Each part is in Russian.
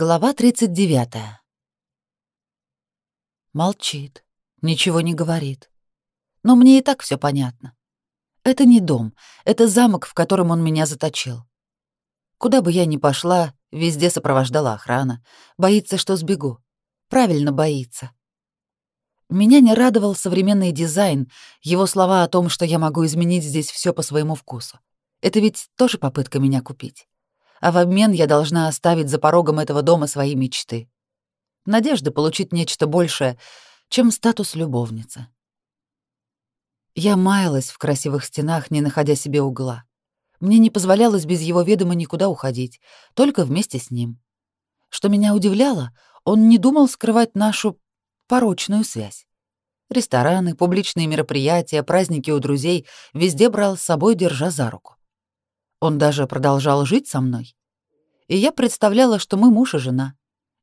Глава 39. Молчит, ничего не говорит. Но мне и так все понятно. Это не дом, это замок, в котором он меня заточил. Куда бы я ни пошла, везде сопровождала охрана. Боится, что сбегу. Правильно боится. Меня не радовал современный дизайн, его слова о том, что я могу изменить здесь все по своему вкусу. Это ведь тоже попытка меня купить а в обмен я должна оставить за порогом этого дома свои мечты. Надежда получить нечто большее, чем статус любовницы. Я маялась в красивых стенах, не находя себе угла. Мне не позволялось без его ведома никуда уходить, только вместе с ним. Что меня удивляло, он не думал скрывать нашу порочную связь. Рестораны, публичные мероприятия, праздники у друзей везде брал с собой, держа за руку. Он даже продолжал жить со мной. И я представляла, что мы муж и жена.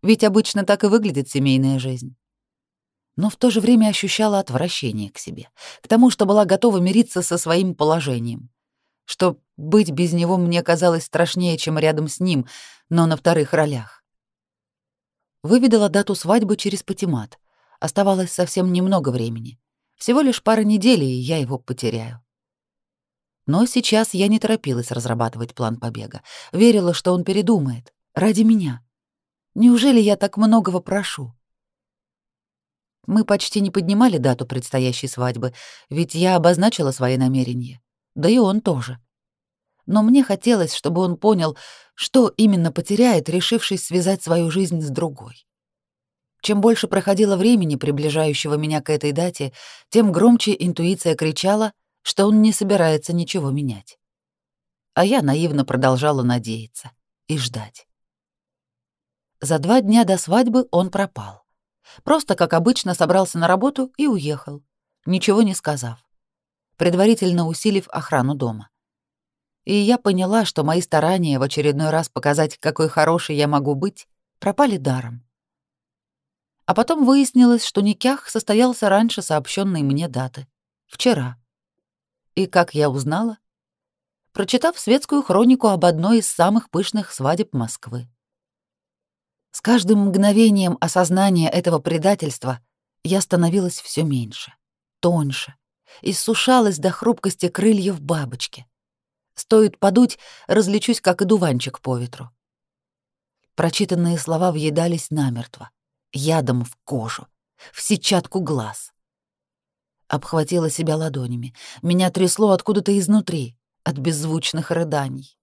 Ведь обычно так и выглядит семейная жизнь. Но в то же время ощущала отвращение к себе, к тому, что была готова мириться со своим положением. Что быть без него мне казалось страшнее, чем рядом с ним, но на вторых ролях. Выведала дату свадьбы через патимат. Оставалось совсем немного времени. Всего лишь пара недель, и я его потеряю. Но сейчас я не торопилась разрабатывать план побега. Верила, что он передумает. Ради меня. Неужели я так многого прошу? Мы почти не поднимали дату предстоящей свадьбы, ведь я обозначила свои намерения. Да и он тоже. Но мне хотелось, чтобы он понял, что именно потеряет, решившись связать свою жизнь с другой. Чем больше проходило времени, приближающего меня к этой дате, тем громче интуиция кричала — что он не собирается ничего менять. А я наивно продолжала надеяться и ждать. За два дня до свадьбы он пропал. Просто, как обычно, собрался на работу и уехал, ничего не сказав, предварительно усилив охрану дома. И я поняла, что мои старания в очередной раз показать, какой хороший я могу быть, пропали даром. А потом выяснилось, что Никях состоялся раньше сообщенной мне даты. Вчера. И как я узнала? Прочитав светскую хронику об одной из самых пышных свадеб Москвы. С каждым мгновением осознания этого предательства я становилась все меньше, тоньше, иссушалась до хрупкости крыльев бабочки. Стоит подуть, различусь, как и дуванчик по ветру. Прочитанные слова въедались намертво, ядом в кожу, в сетчатку глаз обхватила себя ладонями. Меня трясло откуда-то изнутри, от беззвучных рыданий.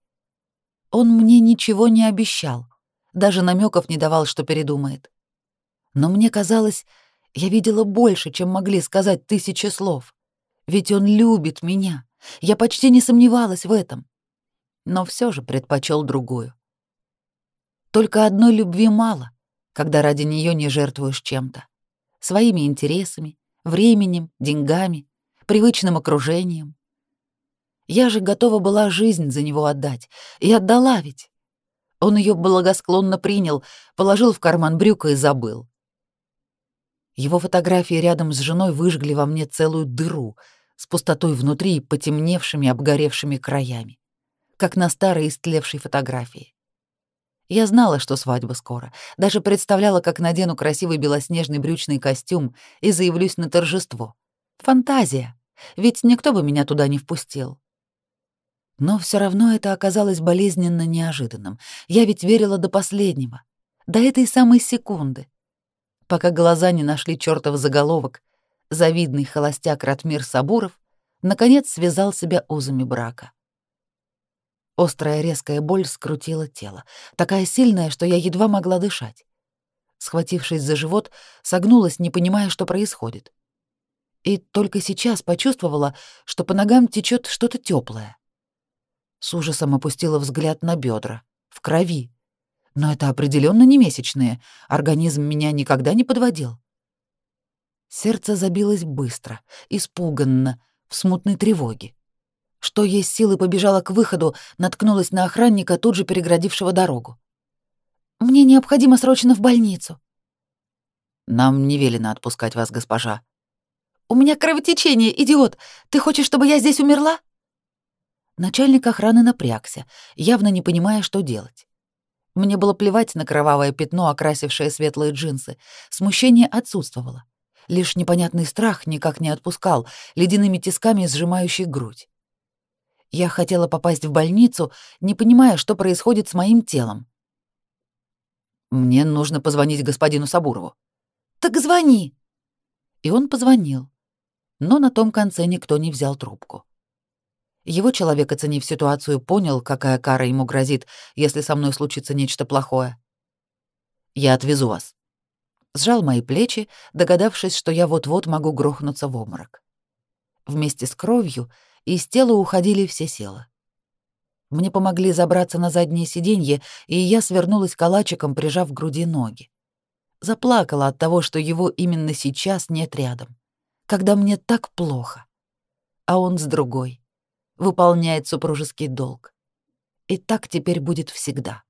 Он мне ничего не обещал, даже намеков не давал, что передумает. Но мне казалось, я видела больше, чем могли сказать тысячи слов. Ведь он любит меня. Я почти не сомневалась в этом. Но все же предпочел другую. Только одной любви мало, когда ради нее не жертвуешь чем-то. Своими интересами, временем, деньгами, привычным окружением. Я же готова была жизнь за него отдать, и отдала ведь. Он ее благосклонно принял, положил в карман брюка и забыл. Его фотографии рядом с женой выжгли во мне целую дыру с пустотой внутри и потемневшими, обгоревшими краями, как на старой истлевшей фотографии. Я знала, что свадьба скоро, даже представляла, как надену красивый белоснежный брючный костюм и заявлюсь на торжество. Фантазия, ведь никто бы меня туда не впустил. Но все равно это оказалось болезненно неожиданным. Я ведь верила до последнего, до этой самой секунды, пока глаза не нашли чертов заголовок. Завидный холостяк Ратмир Сабуров наконец связал себя узами брака. Острая резкая боль скрутила тело, такая сильная, что я едва могла дышать. Схватившись за живот, согнулась, не понимая, что происходит. И только сейчас почувствовала, что по ногам течет что-то теплое. С ужасом опустила взгляд на бедра, в крови. Но это определенно не месячные, организм меня никогда не подводил. Сердце забилось быстро, испуганно, в смутной тревоге. Что есть силы, побежала к выходу, наткнулась на охранника, тут же переградившего дорогу. «Мне необходимо срочно в больницу». «Нам не велено отпускать вас, госпожа». «У меня кровотечение, идиот! Ты хочешь, чтобы я здесь умерла?» Начальник охраны напрягся, явно не понимая, что делать. Мне было плевать на кровавое пятно, окрасившее светлые джинсы. Смущение отсутствовало. Лишь непонятный страх никак не отпускал, ледяными тисками сжимающий грудь. Я хотела попасть в больницу, не понимая, что происходит с моим телом. «Мне нужно позвонить господину Сабурову». «Так звони!» И он позвонил. Но на том конце никто не взял трубку. Его человек, оценив ситуацию, понял, какая кара ему грозит, если со мной случится нечто плохое. «Я отвезу вас». Сжал мои плечи, догадавшись, что я вот-вот могу грохнуться в обморок. Вместе с кровью из тела уходили все силы. Мне помогли забраться на заднее сиденье, и я свернулась калачиком, прижав к груди ноги. Заплакала от того, что его именно сейчас нет рядом, когда мне так плохо. А он с другой выполняет супружеский долг. И так теперь будет всегда.